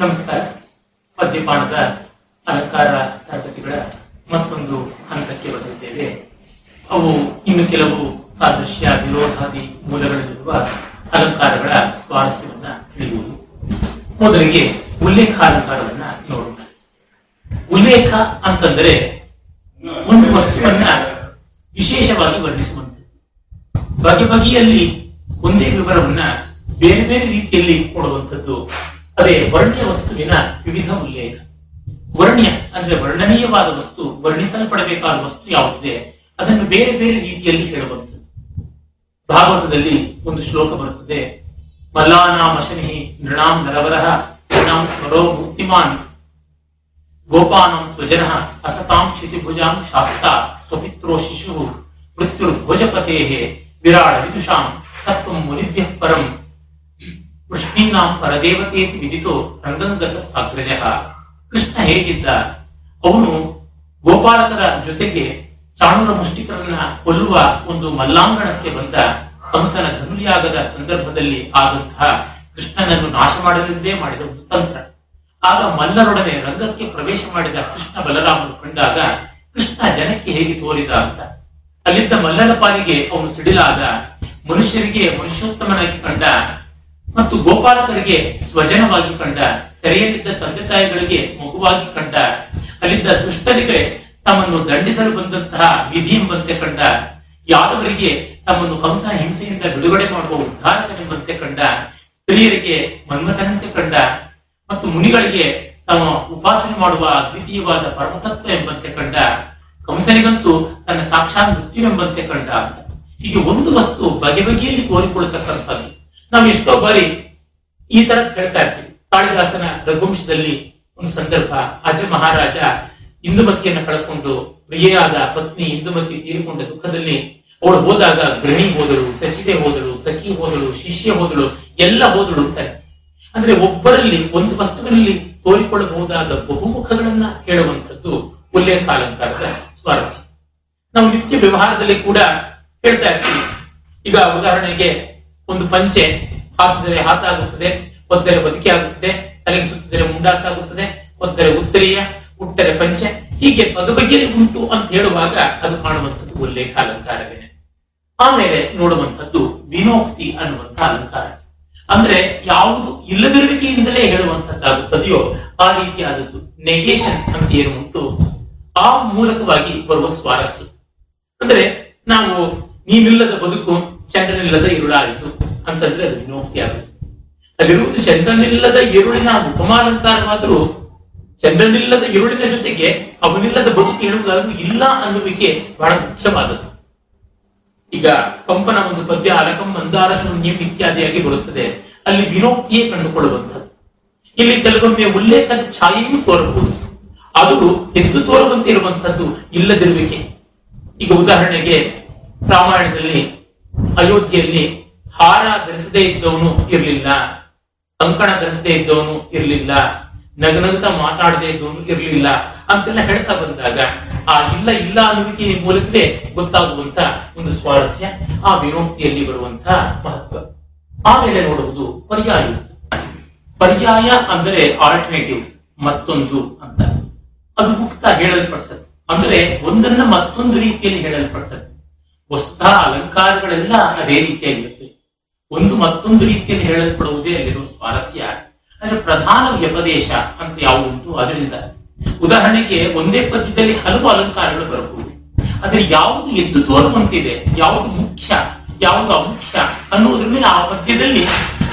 ನಮಸ್ಕಾರ. ಪದ್ಯಪಾಣದ ಅಲಂಕಾರ ತರಗತಿಗಳ ಮತ್ತೊಂದು ಹಂತಕ್ಕೆ ಬಂದಿದ್ದೇವೆ. ಅವು ಇನ್ನು ಕೆಲವು ಸಾದೃಶ್ಯ ವಿರೋಧಾದಿ ಮೂಲಗಳಲ್ಲಿರುವ ಅಲಂಕಾರಗಳ ಸ್ವಾರಸ್ಯವನ್ನ ತಿಳಿಯುವುದು ಮೊದಲಿಗೆ ಉಲ್ಲೇಖ ಅಲಂಕಾರವನ್ನ ನೋಡೋಣ. ಉಲ್ಲೇಖ ಅಂತಂದರೆ ಒಂದು ವಸ್ತುವನ್ನ ವಿಶೇಷವಾಗಿ ವರ್ಣಿಸುವಂತೆ ಬಗೆ ಬಗೆಯಲ್ಲಿ ಒಂದೇ ವಿವರವನ್ನ ಬೇರೆ ಬೇರೆ ರೀತಿಯಲ್ಲಿ ಕೊಡುವಂಥದ್ದು ಅದೇ ವರ್ಣ್ಯ ವಸ್ತುವಿನ ವಿವಿಧ ಉಲ್ಲೇಖ ವರ್ಣ್ಯ ಅಂದ್ರೆ ವರ್ಣನೀಯವಾದ ವಸ್ತು, ವರ್ಣಿಸಲ್ಪಡಬೇಕಾದ ವಸ್ತು ಯಾವುದಿದೆ, ಅದನ್ನು ಬೇರೆ ಬೇರೆ ರೀತಿಯಲ್ಲಿ ಹೇಳಬಹುದು. ಭಾಗವತದಲ್ಲಿ ಒಂದು ಶ್ಲೋಕ ಬರುತ್ತದೆ ಮಲ್ಲಾನಾಂ ಅಶನಿ ನೃಣಾಂ ನರವರಹ ಸ್ತ್ರೀಣಾಂ ಸ್ಮರೋ ಮೂರ್ತಿಮಾನ್ ಗೋಪಾನಾಂ ಸ್ವಜನ ಅಸತಾಂ ಕ್ಷಿತಿಭುಜಾಂ ಶಾಸ್ತ ಸ್ವಪಿತ್ರೋ ಶಿಶು ಮೃತ್ಯುರ್ಭೋಜಪತೆ ವಿರಾಳ ವಿದುಷಾಂ ತತ್ವಂ ಮುನಿಭ್ಯ ಪರಂ ವೃಷ್ಣೀನಾಂ ಪರದೇವತೆ ವಿದಿತೋ ರಂಗಂಗತ ಸಾಗ್ರಜ. ಕೃಷ್ಣ ಹೇಗಿದ್ದ? ಅವನು ಗೋಪಾಲಕರ ಜೊತೆಗೆ ಚಾಣೂರ ಮುಷ್ಟಿಕರನ್ನ ಕೊಲ್ಲುವ ಒಂದು ಮಲ್ಲಾಂಗಣಕ್ಕೆ ಬಂದ ಕಂಸನ ಧನುರ್ಯಾಗದ ಸಂದರ್ಭದಲ್ಲಿ ಆದಂತಹ ಕೃಷ್ಣನನ್ನು ನಾಶ ಮಾಡಲೆಂದೇ ಮಾಡಿದ ಒಂದು ತಂತ್ರ ಆಗ ಮಲ್ಲರೊಡನೆ ರಂಗಕ್ಕೆ ಪ್ರವೇಶ ಮಾಡಿದ ಕೃಷ್ಣ ಬಲರಾಮನು ಕಂಡಾಗ, ಕೃಷ್ಣ ಜನಕ್ಕೆ ಹೇಗೆ ತೋರಿದ ಅಂತ. ಅಲ್ಲಿದ್ದ ಮಲ್ಲರ ಪಾಲಿಗೆ ಅವನು ಸಿಡಿಲಾದ, ಮನುಷ್ಯರಿಗೆ ಮನುಷ್ಯೋತ್ತಮನಾಗಿ ಕಂಡ ಮತ್ತು ಗೋಪಾಲಕರಿಗೆ ಸ್ವಜನವಾಗಿ ಕಂಡ, ಸೆರೆಯಲ್ಲಿದ್ದ ತಂದೆ ತಾಯಿಗಳಿಗೆ ಮಗುವಾಗಿ ಕಂಡ, ಅಲ್ಲಿದ್ದ ದುಷ್ಟರಿಗೆ ತಮ್ಮನ್ನು ದಂಡಿಸಲು ಬಂದಂತಹ ವಿಧಿ ಎಂಬಂತೆ ಕಂಡ, ಯಾದವರಿಗೆ ತಮ್ಮನ್ನು ಕಂಸ ಹಿಂಸೆಯಿಂದ ಬಿಡುಗಡೆ ಮಾಡುವ ಉದ್ಧಾರಕನೆಂಬಂತೆ ಕಂಡ, ಸ್ತ್ರೀಯರಿಗೆ ಮನ್ಮಥನಂತೆ ಕಂಡ ಮತ್ತು ಮುನಿಗಳಿಗೆ ತಮ್ಮ ಉಪಾಸನೆ ಮಾಡುವ ಅದ್ವಿತೀಯವಾದ ಪರಮತತ್ವ ಎಂಬಂತೆ ಕಂಡ, ಕಂಸನಿಗಂತೂ ತನ್ನ ಸಾಕ್ಷಾತ್ ಮೃತ್ಯುವೆಂಬಂತೆ ಕಂಡ. ಅಂತ ಹೀಗೆ ಒಂದು ವಸ್ತು ಬಗೆ ಬಗೆಯಲ್ಲಿ ತೋರಿಕೊಳ್ಳತಕ್ಕಂಥದ್ದು. ನಾವು ಎಷ್ಟೋ ಬಾರಿ ಈ ತರದ್ ಹೇಳ್ತಾ ಇರ್ತೀವಿ. ಕಾಳಿದಾಸನ ರಘುವಂಶದಲ್ಲಿ ಒಂದು ಸಂದರ್ಭ ಅಜ ಮಹಾರಾಜ ಇಂದುಮತಿಯನ್ನು ಕಳ್ಕೊಂಡು ಪ್ರಿಯೆಯಾದ ಪತ್ನಿ ಇಂದುಮತಿ ತೀರಿಕೊಂಡ ದುಃಖದಲ್ಲಿ ಅವಳು ಹೋದಾಗ ಗೃಹಿಣಿ ಹೋದಳು, ಸಚಿವೆ ಹೋದಳು, ಸಖಿ ಹೋದಳು, ಶಿಷ್ಯ ಹೋದಳು, ಎಲ್ಲ ಹೋದಳು ಅಂತಾರೆ ಅಂದ್ರೆ ಒಬ್ಬರಲ್ಲಿ ಒಂದು ವಸ್ತುವಿನಲ್ಲಿ ತೋರಿಕೊಳ್ಳಬಹುದಾದ ಬಹುಮುಖಗಳನ್ನ ಹೇಳುವಂಥದ್ದು ಉಲ್ಲೇಖ ಅಲಂಕಾರದ ಸ್ವಾರಸ್ಯ. ನಾವು ನಿತ್ಯ ವ್ಯವಹಾರದಲ್ಲಿ ಕೂಡ ಹೇಳ್ತಾ ಇರ್ತೀವಿ. ಈಗ ಉದಾಹರಣೆಗೆ ಒಂದು ಪಂಚೆ ಹಾಸಿದರೆ ಹಾಸ ಆಗುತ್ತದೆ ಒದ್ದರೆ ಬದುಕಿ ಆಗುತ್ತದೆ ತಲೆಗೆ ಸುತ್ತಿದರೆ ಮುಂಡಾಸ ಆಗುತ್ತದೆ ಒದ್ದರೆ ಉತ್ತರೀಯ, ಉಟ್ಟರೆ ಪಂಚೆ. ಹೀಗೆ ಬಗೆ ಉಂಟು ಅಂತ ಹೇಳುವಾಗ ಅದು ಕಾಣುವಂಥದ್ದು ಉಲ್ಲೇಖ ಅಲಂಕಾರವೇನೆ. ಆಮೇಲೆ ನೋಡುವಂಥದ್ದು ವಿನೋಕ್ತಿ ಅನ್ನುವಂಥ ಅಲಂಕಾರ. ಅಂದ್ರೆ ಯಾವುದು ಇಲ್ಲದಿರುವಿಕೆಯಿಂದಲೇ ಹೇಳುವಂತದ್ದಾಗುತ್ತದೆಯೋ ಆ ರೀತಿಯಾದದ್ದು ನೆಗೇಷನ್ ಅಂತ ಏನು ಉಂಟು, ಆ ಮೂಲಕವಾಗಿ ಬರುವ ಸ್ವಾರಸ್ಯ. ಅಂದ್ರೆ ನಾವು ನೀನಿಲ್ಲದ ಬದುಕು, ಚಂದ್ರನಿಲ್ಲದ ಇರುಳಾಯಿತು. ಅಂತಂದ್ರೆ ಅದು ವಿನೋಕ್ತಿ ಆಗುತ್ತೆ. ಅಲ್ಲಿರುವುದು ಚಂದ್ರನಿಲ್ಲದ ಇರುಳಿನ ಉಪಮಾಲಂಕಾರವಾದರೂ ಚಂದ್ರನಿಲ್ಲದ ಇರುಳಿನ ಜೊತೆಗೆ ಅವನಿಲ್ಲದ ಬದುಕು ಹೇಳುವುದಾದ್ರೂ ಇಲ್ಲ ಅನ್ನುವಿಕೆ ಬಹಳ ಮುಖ್ಯವಾದದ್ದು. ಈಗ ಪಂಪನ ಒಂದು ಪದ್ಯ, ಅಲಕಂ ಮಂದಾರ ಶೂನ್ಯಂ ಇತ್ಯಾದಿಯಾಗಿ ಬರುತ್ತದೆ. ಅಲ್ಲಿ ವಿನೋಕ್ತಿಯೇ ಕಂಡುಕೊಳ್ಳುವಂಥದ್ದು. ಇಲ್ಲಿ ಕೆಲವೊಮ್ಮೆ ಉಲ್ಲೇಖದ ಛಾಯೆಯೂ ತೋರಬಹುದು. ಅದು ಎದ್ದು ತೋರುವಂತೆ ಇರುವಂತದ್ದು ಇಲ್ಲದಿರುವಿಕೆ. ಈಗ ಉದಾಹರಣೆಗೆ ರಾಮಾಯಣದಲ್ಲಿ, ಅಯೋಧ್ಯೆಯಲ್ಲಿ ಹಾರ ಧರಿಸದೇ ಇದ್ದವನು ಇರಲಿಲ್ಲ. ಕಂಕಣ ಧರಿಸದೇ ಇದ್ದವನು ಇರಲಿಲ್ಲ. ನಗನಗುತ ಮಾತಾಡದೇ ಇದ್ದವನು ಇರಲಿಲ್ಲ ಅಂತೆಲ್ಲ ಹೇಳ್ತಾ ಬಂದಾಗ, ಆ ಇಲ್ಲ ಇಲ್ಲ ಅನ್ನುವಿಕೆ ಮೂಲಕವೇ ಗೊತ್ತಾಗುವಂತ ಒಂದು ಸ್ವಾರಸ್ಯ, ಆ ವಿನೋಕ್ತಿಯಲ್ಲಿ ಬರುವಂತಹ ಮಹತ್ವ. ಆಮೇಲೆ ನೋಡುವುದು ಪರ್ಯಾಯ. ಪರ್ಯಾಯ ಅಂದರೆ ಆಲ್ಟರ್ನೇಟಿವ್ ಮತ್ತೊಂದು ಅಂತ. ಅದು ಮುಕ್ತ ಹೇಳಲ್ಪಟ್ಟದ್ದು. ಅಂದ್ರೆ ಒಂದನ್ನ ಮತ್ತೊಂದು ರೀತಿಯಲ್ಲಿ ಹೇಳಲ್ಪಟ್ಟದ್ದು. ವಸ್ತುತಃ ಅಲಂಕಾರಗಳೆಲ್ಲ ಅದೇ ರೀತಿಯಾಗಿರುತ್ತೆ ಒಂದು ಮತ್ತೊಂದು ರೀತಿಯಲ್ಲಿ ಹೇಳಲ್ಪಡುವುದೇ ಅಲ್ಲಿರುವ ಸ್ವಾರಸ್ಯ. ಅಂದ್ರೆ ಪ್ರಧಾನ ವ್ಯಪದೇಶ ಅಂತ ಯಾವುದುಂಟು ಅದರಿಂದ. ಉದಾಹರಣೆಗೆ ಒಂದೇ ಪದ್ಯದಲ್ಲಿ ಹಲವು ಅಲಂಕಾರಗಳು ಬರಬಹುದು. ಆದ್ರೆ ಯಾವುದು ಎದ್ದು ತೋರುವಂತಿದೆ, ಯಾವುದು ಮುಖ್ಯ, ಯಾವುದು ಅಮುಖ್ಯ ಅನ್ನುವುದ್ರ ಮೇಲೆ ಆ ಪದ್ಯದಲ್ಲಿ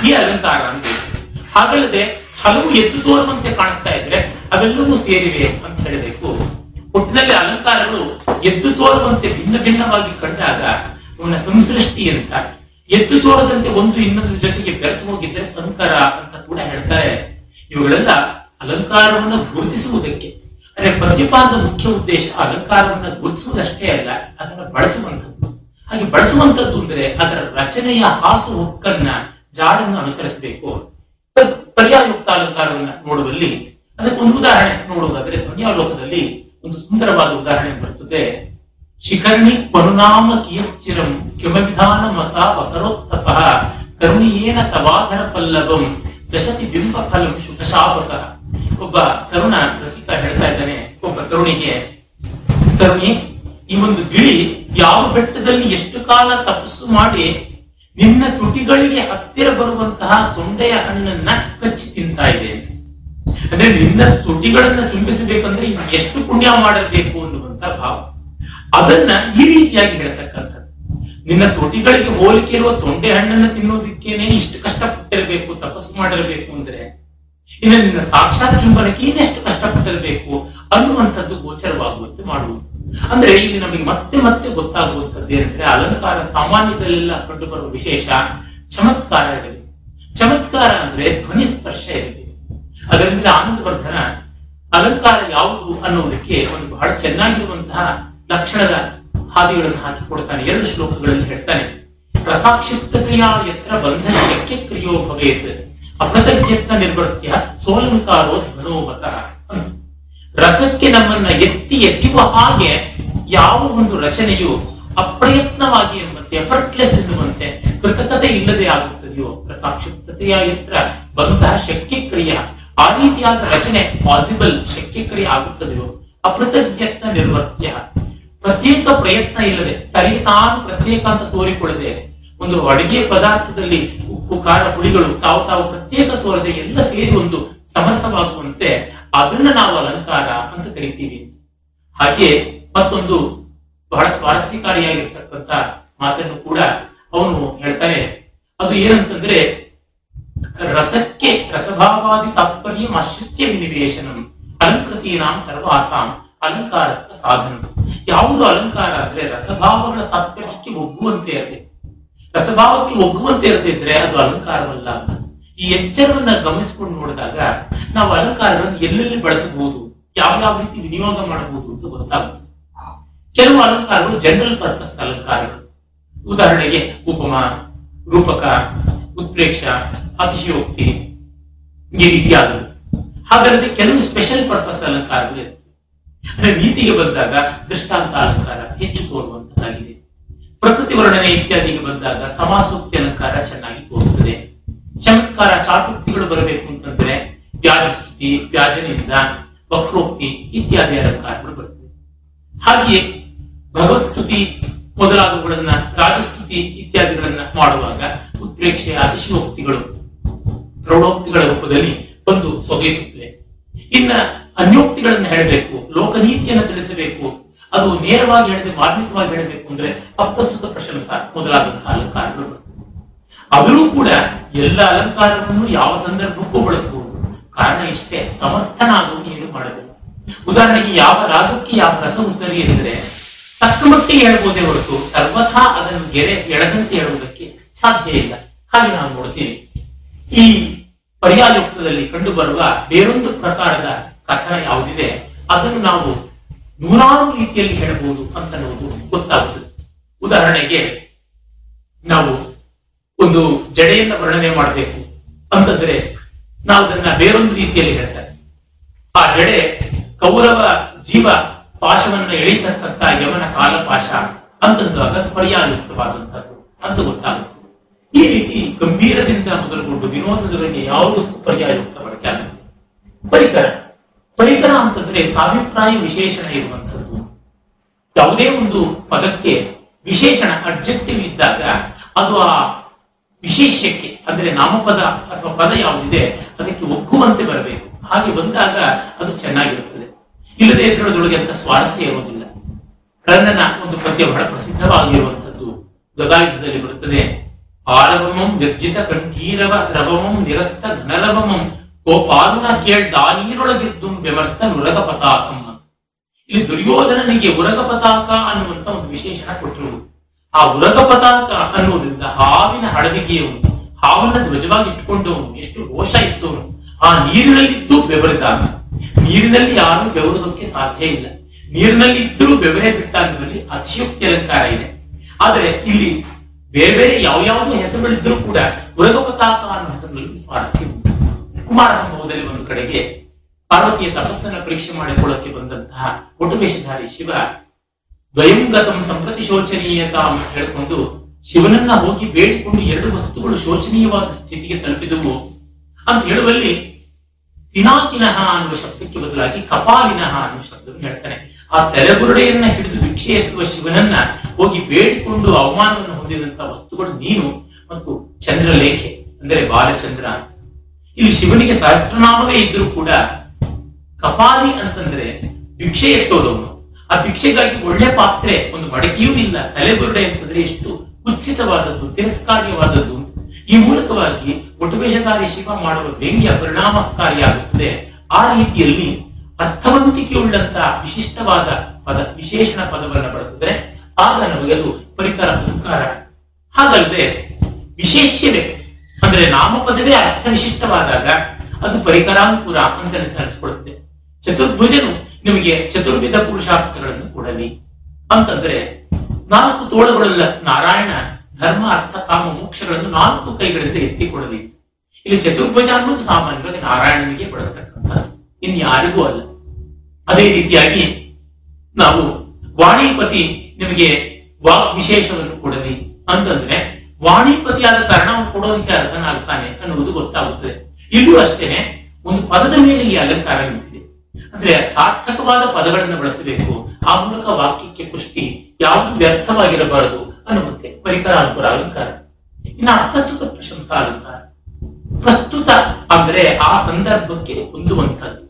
ಈ ಅಲಂಕಾರ ಅಂತ ಹಾಗಲ್ಲದೆ ಹಲವು ಎದ್ದು ತೋರುವಂತೆ ಕಾಣಿಸ್ತಾ ಇದ್ರೆ ಅವೆಲ್ಲವೂ ಸೇರಿವೆ ಅಂತ ಹೇಳಬೇಕು. ಒಟ್ಟಿನಲ್ಲಿ ಅಲಂಕಾರಗಳು ಎದ್ದು ತೋರುವಂತೆ ಭಿನ್ನ ಭಿನ್ನವಾಗಿ ಕಂಡಾಗ ಅವನ ಸಂಸೃಷ್ಟಿ ಅಂತ ಎದ್ದು ತೋರದಂತೆ ಒಂದು ಇನ್ನೊಂದ್ರ ಜೊತೆಗೆ ಬೆರೆತು ಹೋಗಿದ್ದೆ ಸಂಕರ ಅಂತ ಕೂಡ ಹೇಳ್ತಾರೆ. ಇವುಗಳೆಲ್ಲ ಅಲಂಕಾರವನ್ನು ಗುರುತಿಸುವುದಕ್ಕೆ. ಅಂದ್ರೆ ಪ್ರತಿಪಾದ ಮುಖ್ಯ ಉದ್ದೇಶ ಅಲಂಕಾರವನ್ನು ಗುರುತಿಸುವುದಷ್ಟೇ ಅಲ್ಲ, ಅದನ್ನ ಬಳಸುವಂಥದ್ದು. ಹಾಗೆ ಬಳಸುವಂಥದ್ದು ಅಂದ್ರೆ ಅದರ ರಚನೆಯ ಹಾಸು ಹುಕ್ಕನ್ನ, ಜಾಡನ್ನು ಅನುಸರಿಸಬೇಕು. ಪರ್ಯಾಯುಕ್ತ ಅಲಂಕಾರವನ್ನ ನೋಡುವಲ್ಲಿ, ಅದಕ್ಕೆ ಒಂದು ಉದಾಹರಣೆ ನೋಡುವುದಾದ್ರೆ ಧ್ವನಿಯಾಲೋಕದಲ್ಲಿ ಒಂದು ಸುಂದರವಾದ ಉದಾಹರಣೆ ಬರುತ್ತದೆ. ಶಿಖರ್ಣಿ ಪನುನಾಮ ಕಿಯಚ್ಚಿರಂ ಕಿಮವಿಧಾನ ಮಸಾ ವಕರೋತ್ತಪ, ಕರುಣಿಯೇನ ತವಾಧರ ಪಲ್ಲವಂ ದಶತಿ ಬಿಂಬ ಫಲಂ ಶುಭಶಾಪಕ ಒಬ್ಬ ತರುಣ ರಸಿಕ ಹೇಳ್ತಾ ಇದ್ದಾನೆ, ಒಬ್ಬ ತರುಣಿಗೆ, ತರುಣಿ, ಈ ಒಂದು ಗಿಳಿ ಯಾವ ಬೆಟ್ಟದಲ್ಲಿ ಎಷ್ಟು ಕಾಲ ತಪಸ್ಸು ಮಾಡಿ ನಿನ್ನ ತುಟಿಗಳಿಗೆ ಹತ್ತಿರ ಬರುವಂತಹ ತೊಂಡೆಯ ಹಣ್ಣನ್ನ ಕಚ್ಚಿ ತಿಂತಾ ಇದೆ? ಅಂದ್ರೆ ನಿನ್ನ ತುಟಿಗಳನ್ನ ಚುಂಬಿಸಬೇಕಂದ್ರೆ ಎಷ್ಟು ಪುಣ್ಯ ಮಾಡಬೇಕು ಅನ್ನುವಂತ ಭಾವ. ಅದನ್ನ ಈ ರೀತಿಯಾಗಿ ಹೇಳ್ತಕ್ಕಂಥದ್ದು. ನಿನ್ನ ತುಟಿಗಳಿಗೆ ಹೋಲಿಕೆ ಇರುವ ತೊಂಡೆ ಹಣ್ಣನ್ನು ತಿನ್ನೋದಕ್ಕೇನೆ ಇಷ್ಟು ಕಷ್ಟಪಟ್ಟಿರಬೇಕು, ತಪಸ್ಸು ಮಾಡಿರಬೇಕು ಅಂದ್ರೆ, ಇನ್ನು ನಿನ್ನ ಸಾಕ್ಷಾತ್ ಚುಂಬನಕ್ಕೆ ಇನ್ನೆಷ್ಟು ಕಷ್ಟಪಟ್ಟಿರಬೇಕು ಅನ್ನುವಂಥದ್ದು ಗೋಚರವಾಗುವಂತೆ ಮಾಡುವುದು. ಅಂದ್ರೆ ಇಲ್ಲಿ ನಮಗೆ ಮತ್ತೆ ಮತ್ತೆ ಗೊತ್ತಾಗುವಂಥದ್ದು ಏನಂದ್ರೆ, ಅಲಂಕಾರ ಸಾಮಾನ್ಯದಲ್ಲೆಲ್ಲ ಕಂಡು ಬರುವ ವಿಶೇಷ ಚಮತ್ಕಾರ ಇರಲಿ. ಚಮತ್ಕಾರ ಅಂದ್ರೆ ಧ್ವನಿ ಸ್ಪರ್ಶ ಇರಲಿ. ಅದರಿಂದ ಆನಂದವರ್ಧನ, ಅಲಂಕಾರ ಯಾವುದು ಅನ್ನೋದಕ್ಕೆ ಒಂದು ಬಹಳ ಚೆನ್ನಾಗಿರುವಂತಹ ಲಕ್ಷಣದ ಹಾದಿಗಳನ್ನು ಹಾಕಿಕೊಡ್ತಾನೆ. ಎರಡು ಶ್ಲೋಕಗಳಲ್ಲಿ ಹೇಳ್ತಾನೆ ರಸಾಕ್ಷಿಪ್ತತೆಯ ಯತ್ರ ಬಂಧ ಶಕ್ಯ ಕ್ರಿಯೋ ಭವೇತ್, ಅಪ್ರತಜ್ಞತ್ನ ನಿರ್ವೃತ್ಯ ಸೋಲಂಕಾರೋ ಧನೋಮತ ರಸಕ್ಕೆ ನಮ್ಮನ್ನ ಎತ್ತಿ ಎಸೆಯುವ ಹಾಗೆ ಯಾವ ಒಂದು ರಚನೆಯು ಅಪ್ರಯತ್ನವಾಗಿ ಎನ್ನುವಂತೆ ಎಫರ್ಟ್ಲೆಸ್ ಎನ್ನುವಂತೆ ಕೃತಕತೆ ಇಲ್ಲದೆ ಆಗುತ್ತದೆಯೋ ರಸಾಕ್ಷಿಪ್ತತೆಯ ಯತ್ರ ಶಕ್ಯ ಕ್ರಿಯ, ಆ ರೀತಿಯಾದ ರಚನೆ ಪಾಸಿಬಲ್ ಶಕ್ಯ ಕ್ರಿಯೆ ಆಗುತ್ತದೆಯೋ, ಅಪ್ರತಜ್ಞತ್ನ ನಿರ್ವರ್ತ್ಯ ಪ್ರತ್ಯೇಕ ಪ್ರಯತ್ನ ಇಲ್ಲದೆ ತನಗೆ ತಾನು ಪ್ರತ್ಯೇಕ ಅಂತ ತೋರಿಕೊಳ್ಳದೆ, ಒಂದು ಅಡಿಗೆ ಪದಾರ್ಥದಲ್ಲಿ ಉಪ್ಪು, ಖಾರ ಹುಳಿಗಳು ತಾವು ತಾವು ಪ್ರತ್ಯೇಕ ತೋರದೆ ಎಲ್ಲ ಸೇರಿ ಒಂದು ಸಮರಸವಾಗುವಂತೆ ಅದನ್ನ ನಾವು ಅಲಂಕಾರ ಅಂತ ಕರಿತೀವಿ. ಹಾಗೆ ಮತ್ತೊಂದು ಬಹಳ ಸ್ವಾರಸ್ಯಕಾರಿಯಾಗಿರ್ತಕ್ಕಂಥ ಮಾತನ್ನು ಕೂಡ ಅವನು ಹೇಳ್ತಾನೆ. ಅದು ಏನಂತಂದ್ರೆ, ರಸಕ್ಕೆ ರಸಭಾವಾದಿ ತಾತ್ಪರ್ಯ ಆಶ್ರಿತ್ಯ ವಿನಿವೇಶನಂ, ಅಲಂಕೃತೀನಾಂ ಸರ್ವಾಸಾಂ. ಅಲಂಕಾರ ಸಾಧನ. ಯಾವುದು ಅಲಂಕಾರ ಅಂದ್ರೆ ರಸಭಾವಗಳ ತಾತ್ಪರ್ಯಕ್ಕೆ ಒಗ್ಗುವಂತೆ ಇರಬೇಕು. ರಸಭಾವಕ್ಕೆ ಒಗ್ಗುವಂತೆ ಇರದಿದ್ರೆ ಅದು ಅಲಂಕಾರವಲ್ಲ. ಈ ಎಚ್ಚರವನ್ನ ಗಮನಿಸಿಕೊಂಡು ನೋಡಿದಾಗ ನಾವು ಅಲಂಕಾರಗಳನ್ನು ಎಲ್ಲೆಲ್ಲಿ ಬಳಸಬಹುದು, ಯಾವ ಯಾವ ರೀತಿ ವಿನಿಯೋಗ ಮಾಡಬಹುದು ಅಂತ ಗೊತ್ತಾಗುತ್ತೆ. ಕೆಲವು ಅಲಂಕಾರಗಳು ಜನರಲ್ ಪರ್ಪಸ್ ಅಲಂಕಾರಗಳು. ಉದಾಹರಣೆಗೆ ಉಪಮ, ರೂಪಕ, ಉತ್ಪ್ರೇಕ್ಷ, ಅತಿಶಯೋಕ್ತಿ, ಈ ರೀತಿಯಾದವು. ಹಾಗಾದ್ರೆ ಕೆಲವು ಸ್ಪೆಷಲ್ ಪರ್ಪಸ್ ಅಲಂಕಾರಗಳು ನೀತಿಗೆ ಬಂದಾಗ ದೃಷ್ಟಾಂತ ಅಲಂಕಾರ ಹೆಚ್ಚು ತೋರುವಂತದ್ದಾಗಿದೆ ಪ್ರಕೃತಿ ವರ್ಣನೆ ಇತ್ಯಾದಿಗೆ ಬಂದಾಗ ಸಮಾಸೋಕ್ತಿ ಅಲಂಕಾರ ಚೆನ್ನಾಗಿ ತೋರುತ್ತದೆ. ಚಮತ್ಕಾರ ಚಾತುಕ್ತಿಗಳು ಬರಬೇಕು ಅಂತಂದ್ರೆ ವ್ಯಾಜಸ್ತುತಿ, ವ್ಯಾಜನಿಂದ, ವಕ್ರೋಕ್ತಿ ಇತ್ಯಾದಿ ಅಲಂಕಾರಗಳು ಬರುತ್ತವೆ ಹಾಗೆಯೇ ಭಗವತ್ಸ್ತುತಿ ಮೊದಲಾದವುಗಳನ್ನ, ರಾಜಸ್ತುತಿ ಇತ್ಯಾದಿಗಳನ್ನ ಮಾಡುವಾಗ ಉತ್ಪ್ರೇಕ್ಷೆ ಅತಿಶಯೋಕ್ತಿಗಳು ಪ್ರೌಢೋಕ್ತಿಗಳ ರೂಪದಲ್ಲಿ ಒಂದು ಸೊಗೈಸುತ್ತವೆ. ಇನ್ನ ಅನ್ಯೋಕ್ತಿಗಳನ್ನ ಹೇಳಬೇಕು, ಲೋಕನೀತಿಯನ್ನು ತಿಳಿಸಬೇಕು, ಅದು ನೇರವಾಗಿ ಹೇಳದೆ ಮಾರ್ಮಿಕವಾಗಿ ಹೇಳಬೇಕು ಅಂದ್ರೆ ಅಪ್ರಸ್ತುತ ಪ್ರಶಂಸ ಮೊದಲಾದಂತಹ ಅಲಂಕಾರಗಳು. ಆದರೂ ಕೂಡ ಎಲ್ಲ ಅಲಂಕಾರವನ್ನು ಯಾವ ಸಂದರ್ಭಕ್ಕೂ ಬಳಸಬಹುದು. ಕಾರಣ ಇಷ್ಟೇ ಸಮರ್ಥನಾದವನು ಏನು ಮಾಡಬೇಕು? ಉದಾಹರಣೆಗೆ ಯಾವ ರಾಗಕ್ಕೆ ಯಾವ ರಸವು ಸರಿ ಎಂದರೆ, ತಕ್ಕ ಮಟ್ಟಿಗೆ ಹೇಳ್ಬೋದೇ ಹೊರತು ಸರ್ವಥಾ ಅದನ್ನು ಗೆರೆ, ಎಳದಂತೆ ಹೇಳುವುದಕ್ಕೆ ಸಾಧ್ಯ ಇಲ್ಲ. ಹಾಗೆ ನಾವು ನೋಡ್ತೀವಿ ಈ ಪರ್ಯಾಯುಕ್ತದಲ್ಲಿ ಕಂಡುಬರುವ ಬೇರೊಂದು ಪ್ರಕಾರದ ಕಥನ ಯಾವುದಿದೆ? ಅದನ್ನು ನಾವು ನೂರಾರು ರೀತಿಯಲ್ಲಿ ಹೇಳಬಹುದು ಅಂತ ನಾವು ಗೊತ್ತಾಗುತ್ತದೆ. ಉದಾಹರಣೆಗೆ, ನಾವು ಒಂದು ಜಡೆಯನ್ನ ವರ್ಣನೆ ಮಾಡಬೇಕು ಅಂತಂದ್ರೆ ನಾವು ಅದನ್ನ ಬೇರೊಂದು ರೀತಿಯಲ್ಲಿ ಹೇಳ್ತಾರೆ ಆ ಜಡೆ ಕೌರವ ಜೀವ ಪಾಶವನ್ನ ಎಳಿತಕ್ಕಂತ ಯವನ ಕಾಲಪಾಶ ಅಂತಂದಾಗ ಅದು ಪರ್ಯಾಯುಕ್ತವಾದಂತದ್ದು ಅಂತ ಗೊತ್ತಾಗುತ್ತೆ ಈ ರೀತಿ ಗಂಭೀರದಿಂದ ಮೊದಲುಗೊಂಡು ವಿನೋದದವರೆಗೆ ಯಾವುದಕ್ಕೂ ಪರ್ಯಾಯುಕ್ತ ಬಳಕೆ ಆಗುತ್ತೆ ಪರಿಕರ. ಪರಿಕರ ಅಂತಂದ್ರೆ ಸಾಭಿಪ್ರಾಯ ವಿಶೇಷಣ ಇರುವಂತದ್ದು ಯಾವುದೇ ಒಂದು ಪದಕ್ಕೆ ವಿಶೇಷಣ ಅಬ್ಜೆಕ್ಟಿವ್ ಇದ್ದಾಗ ಅದು ಆ ವಿಶೇಷಕ್ಕೆ ಅಂದ್ರೆ ನಾಮಪದ ಅಥವಾ ಪದ ಯಾವುದಿದೆ, ಅದಕ್ಕೆ ಒಗ್ಗುವಂತೆ ಬರಬೇಕು. ಹಾಗೆ ಬಂದಾಗ ಅದು ಚೆನ್ನಾಗಿರುತ್ತದೆ. ಇಲ್ಲದೆ ಇದ್ರೊಳಗೆ ಅಂತ ಸ್ವಾರಸ್ಯ ಇರುವುದಿಲ್ಲ. ಕರ್ಣನ ಒಂದು ಪದ್ಯ ಬಹಳ ಪ್ರಸಿದ್ಧವಾಗಿರುವಂತದ್ದು ಗದಾಯುಧದಲ್ಲಿ ಬರುತ್ತದೆ. ಆಳವಮಂ ನಿರ್ಜಿತ ಕಂಠೀರವ ರವಮಂ ನಿರಸ್ತ ಘನರವಮಂ ಗೋಪಾಲನ ಕೇಳ್ದ ನೀರೊಳಗಿದ್ದು ಬೆಮರ್ತ ನುರಗ ಪತಾಕಂ. ಇಲ್ಲಿ ದುರ್ಯೋಧನನಿಗೆ ಉರಗ ಪತಾಕ ಅನ್ನುವಂತ ಒಂದು ವಿಶೇಷಣ ಕೊಟ್ಟಿರುವುದು ಆ ಉರಗ ಪತಾಕ ಅನ್ನೋದ್ರಿಂದ ಹಾವಿನ ಹಡವಿಗೆಯವನು ಹಾವನ್ನ ಧ್ವಜವಾಗಿ ಇಟ್ಟುಕೊಂಡವನು ಎಷ್ಟು ರೋಷ ಇದ್ದವನು ಆ ನೀರಿನಲ್ಲಿದ್ದು ಬೆವರಿದ ನೀರಿನಲ್ಲಿ ಯಾರು ಬೆವರುವುದಕ್ಕೆ ಸಾಧ್ಯ ಇಲ್ಲ. ನೀರಿನಲ್ಲಿ ಇದ್ದರೂ ಬೆವರೇ ಬಿಟ್ಟ ಅನ್ನುವಲ್ಲಿ ಅತಿಶಯೋಕ್ತಿ ಅಲಂಕಾರ ಇದೆ. ಆದರೆ ಇಲ್ಲಿ ಬೇರೆ ಬೇರೆ ಯಾವ ಯಾವ ಕೂಡ ಉರಗ ಪತಾಕ ಅನ್ನೋ ಹೆಸರುಗಳಲ್ಲಿ ಸ್ವಾರಸ್ಯ ಕುಮಾರ ಸಂಭವದಲ್ಲಿ ಒಂದು ಕಡೆಗೆ ಪಾರ್ವತಿಯ ತಪಸ್ಸನ್ನ ಪರೀಕ್ಷೆ ಮಾಡಿಕೊಳ್ಳಕ್ಕೆ ಬಂದಂತಹ ಒಟುವೇಷಧಾರಿ ಶಿವ, ದ್ವಯಂಗತಂ ಸಂಪ್ರತಿ ಶೋಚನೀಯತ ಅಂತ ಹೇಳಿಕೊಂಡು ಶಿವನನ್ನ ಹೋಗಿ ಬೇಡಿಕೊಂಡು ಎರಡು ವಸ್ತುಗಳು ಶೋಚನೀಯವಾದ ಸ್ಥಿತಿಗೆ ತಲುಪಿದವು. ಅಂತ ಹೇಳುವಲ್ಲಿ ಪಿನಾಕಿನಃ ಅನ್ನುವ ಶಬ್ದಕ್ಕೆ ಬದಲಾಗಿ ಕಪಾಲಿನಃ ಅನ್ನುವ ಶಬ್ದವನ್ನು ಹೇಳ್ತಾನೆ. ಆ ತಲೆಬುರುಡೆಯನ್ನ ಹಿಡಿದು ಭಿಕ್ಷೆ ಎತ್ತುವ ಶಿವನನ್ನ ಹೋಗಿ ಬೇಡಿಕೊಂಡು ಅವಮಾನವನ್ನು ಹೊಂದಿದಂತಹ ವಸ್ತುಗಳು ನೀನು ಮತ್ತು ಚಂದ್ರಲೇಖೆ, ಅಂದರೆ ಬಾಲಚಂದ್ರ ಅಂತ. ಇಲ್ಲಿ ಶಿವನಿಗೆ ಸಹಸ್ರನಾಮವೇ ಇದ್ರೂ ಕೂಡ ಕಪಾಲಿ ಅಂತಂದ್ರೆ ಭಿಕ್ಷೆ ಎತ್ತೋದವನು. ಆ ಭಿಕ್ಷೆಗಾಗಿ ಒಳ್ಳೆ ಪಾತ್ರೆ, ಒಂದು ಮಡಕೆಯೂ ಇಲ್ಲ, ತಲೆಬುರುಡೆ ಅಂತಂದ್ರೆ ಎಷ್ಟು ಕುತ್ಸಿತವಾದದ್ದು, ತಿರಸ್ಕಾರ್ಯವಾದದ್ದು. ಈ ಮೂಲಕವಾಗಿ ಒಟುವೇಷಧಾರಿ ಶಿವ ಮಾಡುವ ವ್ಯಂಗ್ಯ ಪರಿಣಾಮಕಾರಿಯಾಗುತ್ತದೆ ಆ ರೀತಿಯಲ್ಲಿ ಅರ್ಥವಂತಿಕೆಯುಳ್ಳಂತಹ ವಿಶಿಷ್ಟವಾದ ಪದ, ವಿಶೇಷಣ ಪದವನ್ನು ಬಳಸಿದ್ರೆ ಆಗ ನಮಗೆ ಅದು ಪರಿಕರ ಅಲಂಕಾರ ಹಾಗಲ್ಲದೆ ವಿಶೇಷ್ಯವೇ. ಅಂದ್ರೆ ನಾಮಪದವೇ ಅರ್ಥವಿಶಿಷ್ಟವಾದಾಗ ಅದು ಪರಿಕರಾಂಕುರ ಅಂತ ಅನಿಸ್ಕೊಳ್ತದೆ ಚತುರ್ಭುಜನು ನಿಮಗೆ ಚತುರ್ವಿಧ ಪುರುಷಾರ್ಥಗಳನ್ನು ಕೊಡಲಿ. ಅಂತಂದ್ರೆ ನಾಲ್ಕು ತೋಳುಗಳಲ್ಲ ನಾರಾಯಣ ಧರ್ಮ, ಅರ್ಥ, ಕಾಮ, ಮೋಕ್ಷಗಳನ್ನು ನಾಲ್ಕು ಕೈಗಳಿಂದ ಎತ್ತಿಕೊಡಲಿ ಇಲ್ಲಿ ಚತುರ್ಭುಜ ಅನ್ನೋದು ಸಾಮಾನ್ಯವಾಗಿ ನಾರಾಯಣನಿಗೆ ಬಳಸ್ತಕ್ಕಂಥದ್ದು. ಇನ್ಯಾರಿಗೂ ಅಲ್ಲ. ಅದೇ ರೀತಿಯಾಗಿ ನಾವು ವಾಣಿಪತಿ ನಿಮಗೆ ವಾಕ್ ವಿಶೇಷವನ್ನು ಕೊಡಲಿ. ಅಂತಂದ್ರೆ ವಾಣಿಪತಿಯಾದ ಕಾರಣ ಅವನು ಕೊಡೋದಕ್ಕೆ ಅರ್ಹನಾಗ್ತಾನೆ ಅನ್ನುವುದು ಗೊತ್ತಾಗುತ್ತದೆ. ಇಲ್ಲೂ ಅಷ್ಟೇನೆ, ಒಂದು ಪದದ ಮೇಲೆ ಈ ಅಲಂಕಾರ ನಿಂತಿದೆ. ಅಂದ್ರೆ ಸಾರ್ಥಕವಾದ ಪದಗಳನ್ನು ಬಳಸಬೇಕು, ಆ ಮೂಲಕ ವಾಕ್ಯಕ್ಕೆ ಪುಷ್ಟಿ ಯಾವುದು ವ್ಯರ್ಥವಾಗಿರಬಾರದು ಅನ್ನುವಂತೆ ಪರಿಕರ ಅನುಕೂಲ ಅಲಂಕಾರ. ಇನ್ನು ಅಪ್ರಸ್ತುತ ಪ್ರಶಂಸಾ ಅಲಂಕಾರ. ಪ್ರಸ್ತುತ ಅಂದ್ರೆ ಆ ಸಂದರ್ಭಕ್ಕೆ ಹೊಂದುವಂತದ್ದು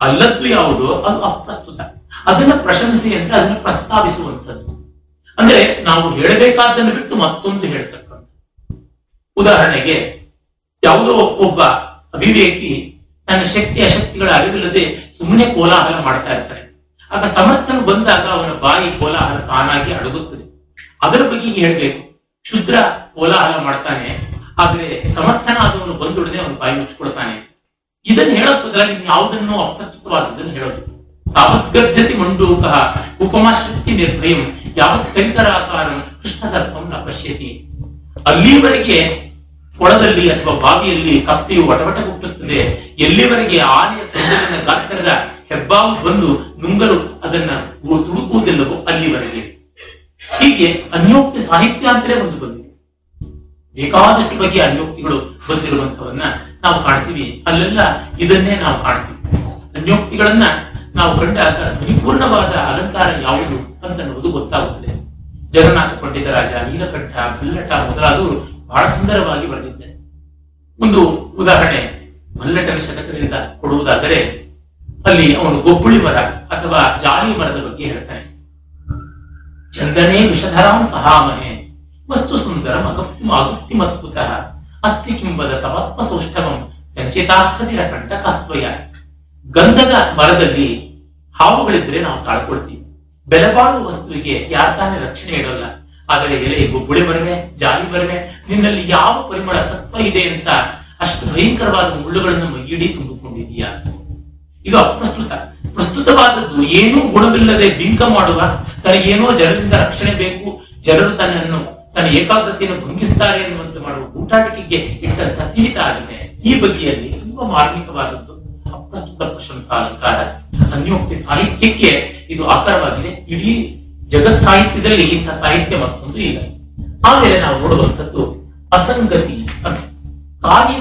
ಅಲ್ಲದ್ದು ಯಾವುದು? ಅದು ಅಪ್ರಸ್ತುತ. ಅದನ್ನ ಪ್ರಶಂಸೆ ಅಂದ್ರೆ ಅದನ್ನ ಪ್ರಸ್ತಾವಿಸುವಂಥದ್ದು. ಅಂದ್ರೆ ನಾವು ಹೇಳಬೇಕಾದ್ದನ್ನು ಬಿಟ್ಟು ಮತ್ತೊಂದು ಹೇಳ್ತಕ್ಕಂಥ ಉದಾಹರಣೆಗೆ, ಯಾವುದೋ ಒಬ್ಬ ಅವಿವೇಕಿ ತನ್ನ ಶಕ್ತಿ ಅಶಕ್ತಿಗಳ ಅರಿವಿಲ್ಲದೆ ಸುಮ್ಮನೆ ಕೋಲಾಹಲ ಮಾಡ್ತಾ ಇರ್ತಾರೆ ಆಗ ಸಮರ್ಥನು ಬಂದಾಗ ಅವನ ಬಾಯಿ ಕೋಲಾಹಲ ತಾನಾಗಿ ಅಡಗುತ್ತದೆ. ಅದರ ಬಗ್ಗೆ ಹೇಳಬೇಕು. ಶುದ್ರ ಕೋಲಾಹಲ ಮಾಡ್ತಾನೆ, ಆದ್ರೆ ಸಮರ್ಥನಾದವನು ಬಂದೊಡನೆ ಅವನು ಬಾಯಿ ಮುಚ್ಚಿಕೊಳ್ತಾನೆ. ಇದನ್ನು ಹೇಳೋದ್ರಲ್ಲಿ ಯಾವುದನ್ನು ಅಪ್ರಸ್ತುತವಾದದ್ದನ್ನು ಹೇಳೋದು. ತಾವದ್ಗರ್ಜತಿ ಮಂಡೂಕ ಉಪಮಾಶಕ್ತಿ ನಿರ್ಭಯಂ. ಯಾವತ್ ಆಕಾರ ಕೃಷ್ಣ ಸರ್ಪಂ ನ ಪಶ್ಯತಿ ಅಲ್ಲಿವರೆಗೆ ಕೊಳದಲ್ಲಿ ಅಥವಾ ಬಾವಿಯಲ್ಲಿ ಕಪ್ಪೆಯು ವಟವಟ ಹುಟ್ಟುತ್ತದೆ ಎಲ್ಲಿವರೆಗೆ ಆನೆಯ ಸಂಜನ ಗಾತ್ರದ ಹೆಬ್ಬಾವು ಬಂದು ನುಂಗಲು ಅದನ್ನ ತುಡುಕುವುದಿಲ್ಲವೋ ಅಲ್ಲಿವರೆಗೆ. ಹೀಗೆ ಅನ್ಯೋಕ್ತಿ ಸಾಹಿತ್ಯ ಅಂತಲೇ ಒಂದು ಬಂದಿದೆ. ಬೇಕಾದಷ್ಟು ಬಗೆಯ ಅನ್ಯೋಕ್ತಿಗಳು ಬಂದಿರುವಂತವನ್ನ ನಾವು ಕಾಣ್ತೀವಿ. ಅಲ್ಲೆಲ್ಲ ಇದನ್ನೇ ನಾವು ಕಾಣ್ತೀವಿ. ಅನ್ಯೋಕ್ತಿಗಳನ್ನ ನಾವು ಕಂಡಾಗ ಧ್ವನಿಪೂರ್ಣವಾದ ಅಲಂಕಾರ ಯಾವುದು ಅಂತ ಅನ್ನೋದು ಗೊತ್ತಾಗುತ್ತದೆ. ಜಗನ್ನಾಥ ಪಂಡಿತ ರಾಜ, ನೀಲಕಂಠ, ಬಲ್ಲಟ ಮೊದಲಾದವರು ಬಹಳ ಸುಂದರವಾಗಿ ಬರೆದಿದ್ದಾರೆ. ಒಂದು ಉದಾಹರಣೆ ಬಲ್ಲಟನ ಶತಕದಿಂದ ಕೊಡುವುದಾದರೆ, ಅಲ್ಲಿ ಅವನು ಗೊಬ್ಬುಳಿ ಮರ ಅಥವಾ ಜಾಲಿ ಮರದ ಬಗ್ಗೆ ಹೇಳ್ತಾನೆ. ಚಂದನೆ ವಿಷಧರಾಂ ಸಹಾಮಹೆ, ವಸ್ತು ಸುಂದರ ಅಗಪ್ತಿ ಮತ್ಕುತಃ ಅಸ್ತಿ ಕಿಂಬದ ತವಾತ್ಮ ಸೌಷ್ಠವಂ ಸಂಚಿತಾರ್ಥದಿರ ಕಂಟಕಾಸ್ತ್ವಯ. ಗಂಧದ ಮರದಲ್ಲಿ ಹಾವುಗಳಿದ್ರೆ ನಾವು ತಾಳ್ಕೊಳ್ತೀವಿ. ಬೆಲೆಬಾಳುವ ವಸ್ತುವಿಗೆ ಯಾರ ತಾನೇ ರಕ್ಷಣೆ ಇಡಲ್ಲ ಆದರೆ ಎಲೆ ಗುಬ್ಬುಳಿ ಬರವೆ, ಜಾಲಿ ಬರವೆ, ನಿನ್ನಲ್ಲಿ ಯಾವ ಪರಿಮಳ ಸತ್ವ ಇದೆ ಅಂತ ಅಷ್ಟು ಭಯಂಕರವಾದ ಮುಳ್ಳುಗಳನ್ನು ಮೈಯಿಡಿ ತುಂಬಿಕೊಂಡಿದೀಯಾ ಇದು ಅಪ್ರಸ್ತುತ. ಪ್ರಸ್ತುತವಾದದ್ದು ಏನೂ ಗುಣವಿಲ್ಲದೆ ಬಿಂಕ ಮಾಡುವ ತನಗೇನೋ ಜನರಿಂದ ರಕ್ಷಣೆ ಬೇಕು, ಜನರು ತನ್ನನ್ನು, ತನ್ನ ಏಕಾಗ್ರತೆಯನ್ನು ಭಂಗಿಸ್ತಾರೆ ಎನ್ನುವಂತೆ ಮಾಡುವ ಊಟಾಟಿಕೆಗೆ ಇಟ್ಟಂತ ತೀರಿತ ಆಗಿದೆ. ಈ ಬಗೆಯಲ್ಲಿ ತುಂಬಾ ಮಾರ್ಮಿಕವಾದದ್ದು. ಅಪ್ರಸ್ತುತ ಪ್ರಶಂಸಾ ಅಲಂಕಾರ ಅನ್ಯೋಕ್ತಿ ಸಾಹಿತ್ಯಕ್ಕೆ ಇದು ಆಕಾರವಾಗಿದೆ. ಇಡೀ ಜಗತ್ ಸಾಹಿತ್ಯದಲ್ಲಿ ಇಂಥ ಸಾಹಿತ್ಯ ಮತ್ತೊಂದು ಇಲ್ಲ. ಆಮೇಲೆ ನಾವು ನೋಡುವಂಥದ್ದು ಅಸಂಗತಿ ಅಂತ.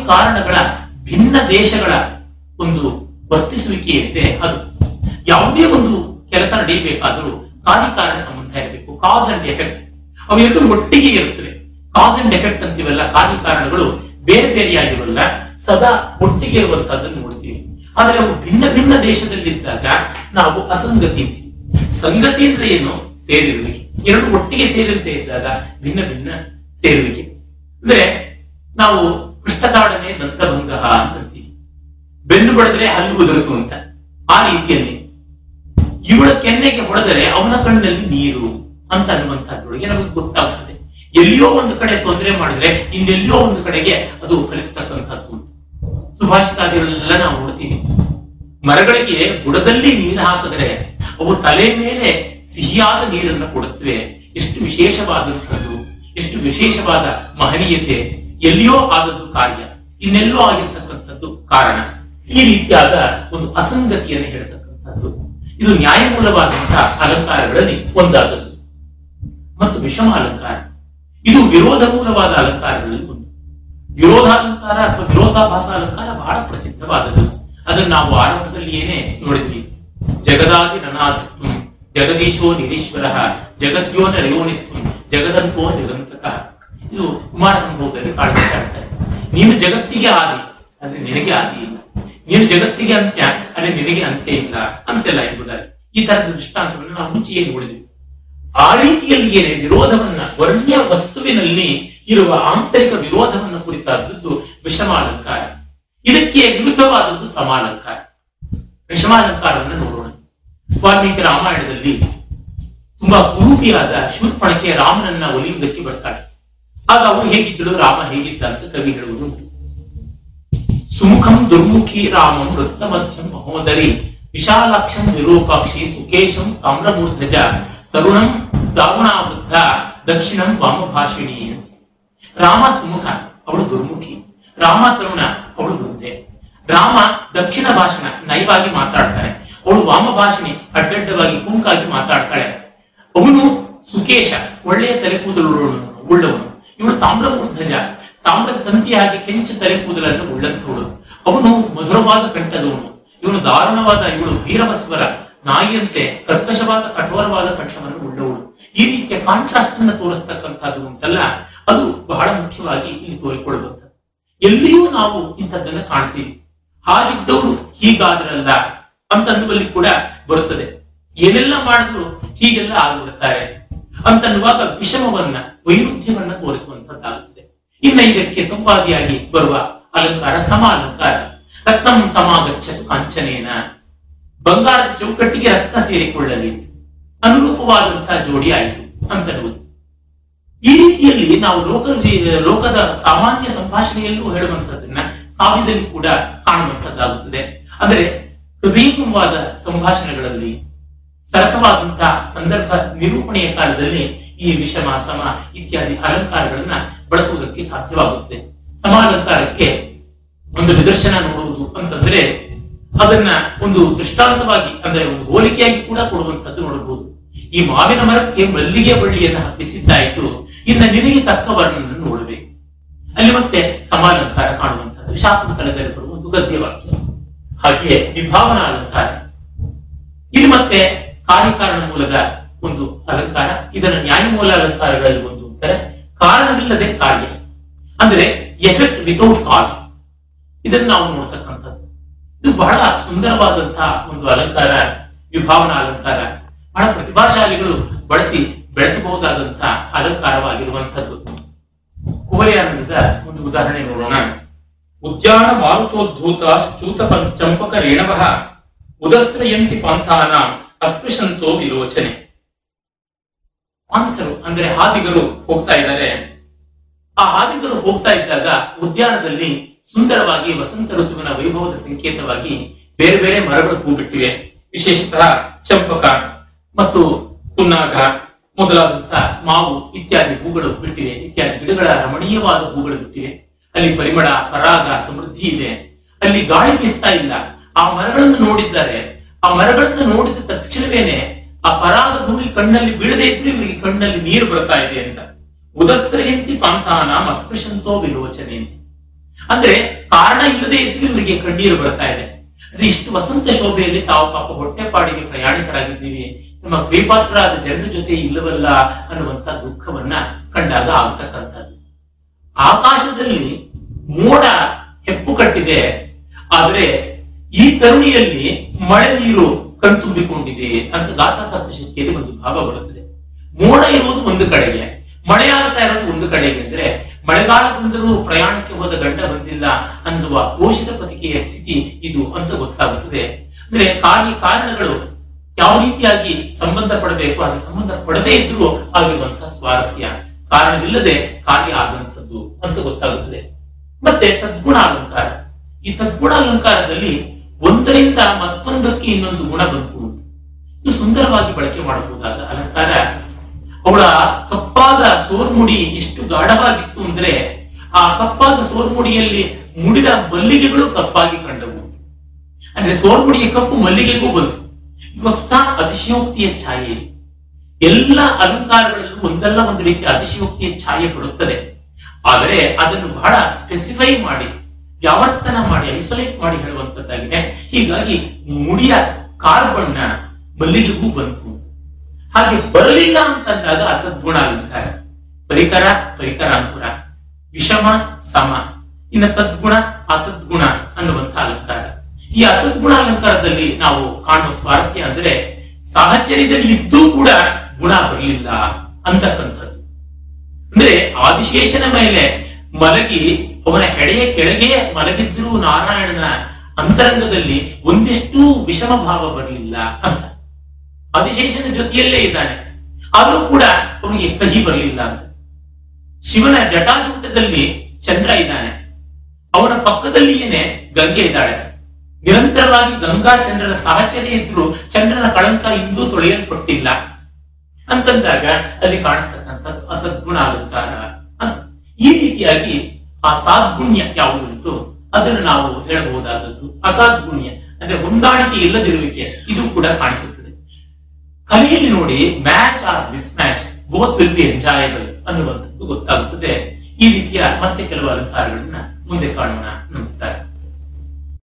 ಕಾರಣಗಳ ಭಿನ್ನ ದೇಶಗಳ ಒಂದು ವರ್ತಿಸುವಿಕೆ ಏನಿದೆ ಅದು. ಯಾವುದೇ ಒಂದು ಕೆಲಸ ನಡೆಯಬೇಕಾದರೂ ಕಾರ್ಯಕಾರಣ ಸಂಬಂಧ ಇರಬೇಕು. ಕಾಸ್ ಅಂಡ್ ಎಫೆಕ್ಟ್ ಅವೆರಡು ಒಟ್ಟಿಗೆ ಇರುತ್ತವೆ. ಕಾಸ್ ಅಂಡ್ ಎಫೆಕ್ಟ್ ಅಂತೀವಲ್ಲ ಕಾರ್ಯಕಾರಣಗಳು ಬೇರೆ ಬೇರೆಯಾಗಿರಲ್ಲ. ಸದಾ ಒಟ್ಟಿಗೆ ಇರುವಂತಹದ್ದನ್ನು ನೋಡ್ತೀವಿ. ಆದ್ರೆ ಅವು ಭಿನ್ನ ಭಿನ್ನ ದೇಶದಲ್ಲಿದ್ದಾಗ ನಾವು ಅಸಂಗತಿ ಸಂಗತಿ ಅಂದ್ರೆ ಏನು? ಸೇರಿರುವಿಕೆ. ಎರಡು ಒಟ್ಟಿಗೆ ಸೇರಿದಂತೆ ಇದ್ದಾಗ ಭಿನ್ನ ಭಿನ್ನ ಸೇರುವಿಕೆ. ಅಂದ್ರೆ ನಾವು ಪೃಷ್ಠತಾಡನೆ ದಂತಭಂಗ ಅಂತೀವಿ. ಬೆನ್ನು ಬಡಿದ್ರೆ ಹಲ್ಲು ಉದುರಿತು ಅಂತ. ಆ ರೀತಿಯಲ್ಲಿ. ಇವಳ ಕೆನ್ನೆಗೆ ಹೊಡೆದರೆ ಅವನ ಕಣ್ಣಲ್ಲಿ ನೀರು ಅಂತ ಅನ್ನುವಂತಹದ್ರೊಳಗೆ ನಮಗೆ ಗೊತ್ತಾಗ್ತದೆ. ಎಲ್ಲಿಯೋ ಒಂದು ಕಡೆ ತೊಂದರೆ ಮಾಡಿದ್ರೆ ಇನ್ನೆಲ್ಲಿಯೋ ಒಂದು ಕಡೆಗೆ ಅದು ಫಲಿಸ್ತಕ್ಕಂಥದ್ದು. ಸುಭಾಷಿತಾದಿಗಳೆಲ್ಲ ನಾವು ನೋಡ್ತೀವಿ. ಮರಗಳಿಗೆ ಬುಡದಲ್ಲಿ ನೀರು ಹಾಕಿದ್ರೆ ಅವು ತಲೆ ಮೇಲೆ ಸಿಹಿಯಾದ ನೀರನ್ನು ಕೊಡುತ್ತವೆ. ಎಷ್ಟು ವಿಶೇಷವಾದಂಥದ್ದು, ಎಷ್ಟು ವಿಶೇಷವಾದ ಮಹನೀಯತೆ, ಎಲ್ಲಿಯೋ ಆದದ್ದು ಕಾರ್ಯ, ಇನ್ನೆಲ್ಲೋ ಆಗಿರ್ತಕ್ಕಂಥದ್ದು ಕಾರಣ. ಈ ರೀತಿಯಾದ ಒಂದು ಅಸಂಗತಿಯನ್ನು ಹೇಳ್ತಕ್ಕಂಥದ್ದು. ಇದು ನ್ಯಾಯಮೂಲವಾದಂತಹ ಅಲಂಕಾರಗಳಲ್ಲಿ ಒಂದಾದದ್ದು. ಮತ್ತು ವಿಷಮ ಅಲಂಕಾರ. ಇದು ವಿರೋಧ ಮೂಲವಾದ ಅಲಂಕಾರಗಳಲ್ಲಿ ವಿರೋಧಾಲಂಕಾರ ಅಥವಾ ವಿರೋಧಾಭಾಸ ಅಲಂಕಾರ ಬಹಳ ಪ್ರಸಿದ್ಧವಾದದ್ದು. ಅದನ್ನು ನಾವು ಆರಂಭದಲ್ಲಿ ಏನೇ ನೋಡಿದ್ವಿ? ಜಗದಾದಿ ನನಾದಿಸ್ತು ಜಗದೀಶೋ ನಿರೀಶ್ವರ, ಜಗದ್ಯೋ ನಯೋನಿಸ್ತು ಜಗದಂತೋ ನಿರಂತಕ. ಇದು ಕುಮಾರ ಸಂಭವದಲ್ಲಿ ಕಾಣಿಸ್ತಾ ನೀನು ಜಗತ್ತಿಗೆ ಆದಿ, ಅಂದ್ರೆ ನಿನಗೆ ಆದಿ ಇಲ್ಲ. ನೀನು ಜಗತ್ತಿಗೆ ಅಂತ್ಯ, ಅಂದ್ರೆ ನಿನಗೆ ಅಂತ್ಯ ಇಲ್ಲ ಅಂತೆಲ್ಲ ಎಂಬುದಾಗಿ ಈ ತರದ ದೃಷ್ಟಾಂತವನ್ನು ನಾವು ಮುಂಚೆಯೇ ನೋಡಿದ್ವಿ. ಆ ರೀತಿಯಲ್ಲಿ ಏನೇ ವಿರೋಧವನ್ನ, ವರ್ಣ್ಯ ವಸ್ತುವಿನಲ್ಲಿ ಇರುವ ಆಂತರಿಕ ವಿರೋಧವನ್ನು ಕುರಿತಾದದ್ದು ವಿಷಮಾಲಂಕಾರ. ಇದಕ್ಕೆ ವಿರುದ್ಧವಾದದ್ದು ಸಮಾಲಂಕಾರ. ವಿಷಮಾಲಂಕಾರವನ್ನು ನೋಡೋಣ. ವಾಲ್ಮೀಕಿ ರಾಮಾಯಣದಲ್ಲಿ ತುಂಬಾ ಕುರೂಪಿಯಾದ ಶೂರ್ಪಣಕ್ಕೆ ರಾಮನನ್ನ ಒಲಿಯುವುದಕ್ಕೆ ಬರ್ತಾಳೆ. ಆಗ ಅವರು ಹೇಗಿದ್ದಳು? ರಾಮ ಹೇಗಿದ್ದ ಅಂತ ಕವಿ ಹೇಳುವುದು. ಸುಮುಖಂ ದುರ್ಮುಖಿ ರಾಮಂ ವೃತ್ತಮಧ್ಯಂ ಮಹೋದರಿ ವಿಶಾಲಾಕ್ಷಂ ವಿರೂಪಾಕ್ಷಿ ಸುಕೇಶಂ ತಾಮ್ರಮೂರ್ಧಜ ತರುಣಂ ದಾರುಣಾವೃದ್ಧ ದಕ್ಷಿಣಂ ವಾಮಭಾಷಿಣಿ ರಾಮ ಸುಮುಖ, ಅವಳು ದುರ್ಮುಖಿ. ರಾಮ ತರುಣ, ಅವಳು ವೃದ್ಧೆ. ರಾಮ ದಕ್ಷಿಣ ಭಾಷಣ ನೈವಾಗಿ ಮಾತಾಡ್ತಾನೆ ಅವಳು ವಾಮಭಾಷಿಣಿ ಅಡ್ಡಡ್ಡವಾಗಿ ಕುಂಕಾಗಿ ಮಾತಾಡ್ತಾಳೆ. ಅವನು ಸುಕೇಶ, ಒಳ್ಳೆಯ ತಲೆ ಕೂದಲು ಉಳ್ಳವನು. ಇವಳು ತಾಮ್ರ ವೃದ್ಧಜ ತಾಮ್ರ ತಂತಿಯಾಗಿ ಕೆಂಚು ತಲೆ ಕೂದಲನ್ನು ಉಳ್ಳಂತವಳು ಅವನು ಮಧುರವಾದ ಕಂಠದವನು. ಇವನು ದಾರುಣವಾದ ಇವಳು ವೀರವಸ್ವರ ನಾಯಿಯಂತೆ ಕರ್ಕಶವಾದ ಕಠೋರವಾದ ಕಂಠವನ್ನು ಉಳ್ಳವಳು. ಈ ರೀತಿಯ ಕಾಂಟ್ರಾಸ್ಟ್ ಅನ್ನು ತೋರಿಸ್ತಕ್ಕಂಥದ್ದು ಉಂಟಲ್ಲ ಅದು ಬಹಳ ಮುಖ್ಯವಾಗಿ ಇಲ್ಲಿ ತೋರಿಕೊಳ್ಳುವಂಥದ್ದು. ಎಲ್ಲಿಯೂ ನಾವು ಇಂಥದ್ದನ್ನ ಕಾಣ್ತೀವಿ. ಹಾಗಿದ್ದವರು ಹೀಗಾದ್ರಲ್ಲ ಅಂತನ್ನುವಲ್ಲಿ ಕೂಡ ಬರುತ್ತದೆ. ಏನೆಲ್ಲ ಮಾಡಿದ್ರು ಹೀಗೆಲ್ಲ ಆಗ್ಬಿಡ್ತಾರೆ ಅಂತನ್ನುವಾಗ ವಿಷಮವನ್ನ, ವೈರುಧ್ಯವನ್ನ ತೋರಿಸುವಂತದ್ದಾಗುತ್ತದೆ ಇನ್ನ ಇದಕ್ಕೆ ಸಂವಾದಿಯಾಗಿ ಬರುವ ಅಲಂಕಾರ ಸಮ ಅಲಂಕಾರ ರತ್ನಂ ಸಮಾಗಚ್ಚತು ಕಾಂಚನೇನ. ಬಂಗಾರದ ಚೌಕಟ್ಟಿಗೆ ರತ್ನ ಸೇರಿಕೊಳ್ಳಲಿ. ಅನುರೂಪವಾದಂತಹ ಜೋಡಿ ಆಯಿತು ಅಂತನ್ನುವುದು ಈ ರೀತಿಯಲ್ಲಿ ನಾವು ಲೋಕ ಲೋಕದ ಸಾಮಾನ್ಯ ಸಂಭಾಷಣೆಯಲ್ಲೂ ಹೇಳುವಂತದ್ದನ್ನ ಕಾವ್ಯದಲ್ಲಿ ಕೂಡ ಕಾಣುವಂತದ್ದಾಗುತ್ತದೆ ಅಂದರೆ ಹೃದಯಂಗಮವಾದ ಸಂಭಾಷಣೆಗಳಲ್ಲಿ ಸರಸವಾದಂತಹ ಸಂದರ್ಭ ನಿರೂಪಣೆಯ ಕಾಲದಲ್ಲಿ ಈ ವಿಷಮ ಸಮ ಇತ್ಯಾದಿ ಅಲಂಕಾರಗಳನ್ನ ಬಳಸುವುದಕ್ಕೆ ಸಾಧ್ಯವಾಗುತ್ತದೆ. ಸಮಾಲಂಕಾರಕ್ಕೆ ಒಂದು ನಿದರ್ಶನ ನೋಡುವುದು ಅಂತಂದ್ರೆ, ಅದನ್ನ ಒಂದು ದೃಷ್ಟಾಂತವಾಗಿ, ಅಂದ್ರೆ ಒಂದು ಹೋಲಿಕೆಯಾಗಿ ಕೂಡ ಕೊಡುವಂತದ್ದು ನೋಡಬಹುದು. ಈ ಮಾವಿನ ಮರಕ್ಕೆ ಮಲ್ಲಿಗೆ ಬಳ್ಳಿಯನ್ನು ಹಬ್ಬಿಸಿದ್ದಾಯಿತು. ಇನ್ನ ನಿನಗೆ ತಕ್ಕ ವರ್ಣನ ನೋಡಬೇಕು. ಅಲ್ಲಿ ಮತ್ತೆ ಸಮಾಲಂಕಾರ ಕಾಣುವಂತಹದ್ದು ಶಾಕುಂತಲದಲ್ಲಿ ಬರುವ ಒಂದು ಗದ್ಯವಾಕ್ಯ ಹಾಗೆಯೇ ವಿಭಾವನಾ ಅಲಂಕಾರ. ಇಲ್ಲಿ ಮತ್ತೆ ಕಾರ್ಯಕಾರಣ ಮೂಲದ ಒಂದು ಅಲಂಕಾರ. ಇದನ್ನು ನ್ಯಾಯಮೂಲ ಅಲಂಕಾರಗಳಲ್ಲಿ ಒಂದು ಅಂತಾರೆ ಕಾರಣವಿಲ್ಲದೆ ಕಾರ್ಯ. ಅಂದ್ರೆ ಎಫೆಕ್ಟ್ ವಿತೌಟ್ ಕಾಸ್ ಇದನ್ನು ನಾವು ನೋಡ್ತಕ್ಕಂಥದ್ದು. ಇದು ಬಹಳ ಸುಂದರವಾದಂತಹ ಒಂದು ಅಲಂಕಾರ, ವಿಭಾವನಾ ಅಲಂಕಾರ. ಬಹಳ ಪ್ರತಿಭಾಶಾಲಿಗಳು ಬಳಸಿ ಬೆಳೆಸಬಹುದಾದಂತಹ ಅಲಂಕಾರವಾಗಿರುವಂತದ್ದು ಕುವರಿಯಾನಂದದ ಒಂದು ಉದಾಹರಣೆ ನೋಡೋಣ. ಉದ್ಯಾನ ಮಾರುತೋದ್ಭೂತ ಚೂತ ಚಂಪಕ ರೇಣವ ಉದಸ್ತ್ರಯಂತಿ ಪಂಥಾನ ಅಸ್ಪೃಶಂತೋ ವಿರೋಚನೆ ಪಾಂಥರು ಅಂದ್ರೆ ಹಾದಿಗಳು ಹೋಗ್ತಾ ಇದ್ದಾರೆ. ಆ ಹಾದಿಗಳು ಹೋಗ್ತಾ ಇದ್ದಾಗ ಉದ್ಯಾನದಲ್ಲಿ ಸುಂದರವಾಗಿ ವಸಂತ ಋತುವಿನ ವೈಭವದ ಸಂಕೇತವಾಗಿ ಬೇರೆ ಬೇರೆ ಮರಗಳು ಹೂ ಬಿಟ್ಟಿವೆ ವಿಶೇಷತಃ ಚಂಪಕ ಮತ್ತು ಪುನ್ನಾಗ. ಮೊದಲಾದಂತಹ ಮಾವು ಇತ್ಯಾದಿ ಹೂಗಳು ಬಿಟ್ಟಿವೆ, ಇತ್ಯಾದಿ ಗಿಡಗಳ ರಮಣೀಯವಾದ ಹೂಗಳು ಬಿಟ್ಟಿವೆ. ಅಲ್ಲಿ ಪರಿಮಳ, ಪರಾಗ, ಸಮೃದ್ಧಿ ಇದೆ. ಅಲ್ಲಿ ಗಾಳಿ ಬೀಸ್ತಾ ಇಲ್ಲ. ಆ ಮರಗಳನ್ನು ನೋಡಿದ್ದಾರೆ. ಆ ಮರಗಳನ್ನು ನೋಡಿದ ತಕ್ಷಣವೇನೆ ಆ ಪರಾಗ ಧೂಳಿ ಕಣ್ಣಲ್ಲಿ ಬೀಳದೆ ಇದ್ರು ಇವರಿಗೆ ಕಣ್ಣಲ್ಲಿ ನೀರು ಬರ್ತಾ ಇದೆ ಅಂತ. ಉದಸ್ತ್ರಯಂತಿ ಪಂಥಾನ ಅಸ್ಪೃಶಂತೋ ವಿರೋಚನೆ ಅಂದ್ರೆ ಕಾರಣ ಇಲ್ಲದೆ ಇದ್ರು ಇವರಿಗೆ ಕಣ್ಣೀರು ಬರ್ತಾ ಇದೆ. ಇಷ್ಟು ವಸಂತ ಶೋಭೆಯಲ್ಲಿ ತಾವು ಪಾಪ ಹೊಟ್ಟೆಪಾಡಿಗೆ ಪ್ರಯಾಣಿಕರಾಗಿದ್ದೀವಿ. ನಮ್ಮ ಪ್ರೀಪಾತ್ರರಾದ ಜನರ ಜೊತೆ ಇಲ್ಲವಲ್ಲ ಅನ್ನುವಂತ ದುಃಖವನ್ನ ಕಂಡಾಗ ಆಗ್ತಕ್ಕಂಥದ್ದು. ಆಕಾಶದಲ್ಲಿ ಮೋಡ ಹೆಪ್ಪು ಕಟ್ಟಿದೆ. ಆದರೆ ಈ ತರುಣಿಯಲ್ಲಿ ಮಳೆ ನೀರು ಕಣ್ತುಂಬಿಕೊಂಡಿದೆ ಅಂತ ಗಾತ ಸಪ್ತಶಕ್ತಿಯಲ್ಲಿ ಒಂದು ಭಾವ ಬರುತ್ತದೆ. ಮೋಡ ಇರುವುದು ಒಂದು ಕಡೆಗೆ, ಮಳೆ ಆಗ್ತಾ ಇರೋದು ಒಂದು ಕಡೆಗೆ ಅಂದ್ರೆ ಮಳೆಗಾಲದಿಂದಲೂ ಪ್ರಯಾಣಕ್ಕೆ ಹೋದ ಗಂಡ ಬಂದಿಲ್ಲ ಅನ್ನುವ ಪೋಷಿತ ಪತಿಕೆಯ ಸ್ಥಿತಿ ಇದು ಅಂತ ಗೊತ್ತಾಗುತ್ತದೆ. ಅಂದ್ರೆ ಕಾರ್ಯ ಕಾರಣಗಳು ಯಾವ ರೀತಿಯಾಗಿ ಸಂಬಂಧ ಪಡಬೇಕು ಅದು ಸಂಬಂಧ ಪಡದೇ ಇದ್ರೂ ಆಗಿರುವಂತಹ ಸ್ವಾರಸ್ಯ. ಕಾರಣವಿಲ್ಲದೆ ಕಾರ್ಯ ಆದಂಥದ್ದು ಅಂತ ಗೊತ್ತಾಗುತ್ತದೆ. ಮತ್ತೆ ತದ್ಗುಣ ಅಲಂಕಾರ. ಈ ತದ್ಗುಣ ಅಲಂಕಾರದಲ್ಲಿ ಒಂದರಿಂದ ಮತ್ತೊಂದಕ್ಕೆ ಇನ್ನೊಂದು ಗುಣ ಬಂತು. ಇದು ಸುಂದರವಾಗಿ ಬಳಕೆ ಮಾಡಬಹುದಾದ ಅಲಂಕಾರ. ಅವಳ ಕಪ್ಪಾದ ಸೋರ್ಮುಡಿ ಇಷ್ಟು ಗಾಢವಾಗಿತ್ತು ಅಂದ್ರೆ ಆ ಕಪ್ಪಾದ ಸೋರ್ಮುಡಿಯಲ್ಲಿ ಮುಡಿದ ಮಲ್ಲಿಗೆಗಳು ಕಪ್ಪಾಗಿ ಕಂಡವು. ಅಂದ್ರೆ ಸೋರ್ಮುಡಿಯ ಕಪ್ಪು ಮಲ್ಲಿಗೆಗೂ ಬಂತು. ವಸ್ತುತಃ ಅತಿಶಯೋಕ್ತಿಯ ಛಾಯೆ. ಎಲ್ಲ ಅಲಂಕಾರಗಳಲ್ಲೂ ಒಂದಲ್ಲ ಒಂದು ರೀತಿ ಅತಿಶಯೋಕ್ತಿಯ ಛಾಯೆ ಕೊಡುತ್ತದೆ. ಆದರೆ ಅದನ್ನು ಬಹಳ ಸ್ಪೆಸಿಫೈ ಮಾಡಿ, ಯಾವರ್ತನ ಮಾಡಿ ಐಸೋಲೇಟ್ ಮಾಡಿ ಹೇಳುವಂತದ್ದಾಗಿದೆ. ಹೀಗಾಗಿ ಮುಡಿಯ ಕಾರ್ಬಣ್ಣ ಮಲ್ಲಿಗೆಗೂ ಬಂತು. ಹಾಗೆ ಬರಲಿಲ್ಲ ಅಂತಂದಾಗ ತದ್ಗುಣ ಅಲಂಕಾರ. ಪರಿಕರ ಪರಿಕರ ಪರಿಕರಾಂಕುರ. ವಿಷಮ, ಸಮ. ಇನ್ನು ತದ್ಗುಣ ಆ ತದ್ಗುಣ ಅನ್ನುವಂಥ ಅಲಂಕಾರ. ಈ ಗುಣ ಅಲಂಕಾರದಲ್ಲಿ ನಾವು ಕಾಣುವ ಸ್ವಾರಸ್ಯ ಅಂದ್ರೆ ಸಾಹಚರ್ಯದಲ್ಲಿ ಇದ್ದೂ ಕೂಡ ಗುಣ ಬರಲಿಲ್ಲ ಅಂತಕ್ಕಂಥದ್ದು. ಅಂದ್ರೆ ಆದಿಶೇಷನ ಮೇಲೆ ಮಲಗಿ ಅವನ ಹೆಡೆಯ ಕೆಳಗೆ ಮಲಗಿದ್ರೂ ನಾರಾಯಣನ ಅಂತರಂಗದಲ್ಲಿ ಒಂದಿಷ್ಟು ವಿಷಮ ಭಾವ ಬರಲಿಲ್ಲ ಅಂತ. ಆದಿಶೇಷನ ಜೊತೆಯಲ್ಲೇ ಇದ್ದಾನೆ. ಆದರೂ ಕೂಡ ಅವನಿಗೆ ಕಹಿ ಬರಲಿಲ್ಲ ಅಂತ. ಶಿವನ ಜಟಾಜುಟದಲ್ಲಿ ಚಂದ್ರ ಇದ್ದಾನೆ. ಅವನ ಪಕ್ಕದಲ್ಲಿಯೇನೆ ಗಂಗೆ ಇದ್ದಾಳೆ. ನಿರಂತರವಾಗಿ ಗಂಗಾ ಚಂದ್ರನ ಸಹಚರ್ಯ ಇದ್ರು ಚಂದ್ರನ ಕಳಂಕ ಇಂದೂ ತೊಳೆಯಲ್ಪಟ್ಟಿಲ್ಲ. ಅಂತಂದಾಗ ಅಲ್ಲಿ ಕಾಣಿಸ್ತಕ್ಕಂಥದ್ದು ಅತದ್ಗುಣ ಅಲಂಕಾರ ಅಂತ. ಈ ರೀತಿಯಾಗಿ ಆ ತಾದ್ಗುಣ್ಯ ಯಾವುದುಂಟು, ಅದನ್ನು ನಾವು ಹೇಳಬಹುದಾದದ್ದು. ಅತಾದ್ಗುಣ್ಯ ಅಂದ್ರೆ ಹೊಂದಾಣಿಕೆ ಇಲ್ಲದಿರುವಿಕೆ, ಇದು ಕೂಡ ಕಾಣಿಸುತ್ತದೆ. ಕಲೆಯಲ್ಲಿ ನೋಡಿ, match or miss match both will be enjoyable ಅನ್ನುವಂಥದ್ದು ಗೊತ್ತಾಗುತ್ತದೆ. ಈ ರೀತಿಯ ಮತ್ತೆ ಕೆಲವು ಅಲಂಕಾರಗಳನ್ನ ಮುಂದೆ ಕಾಣೋಣ. ನಮಸ್ಕಾರ.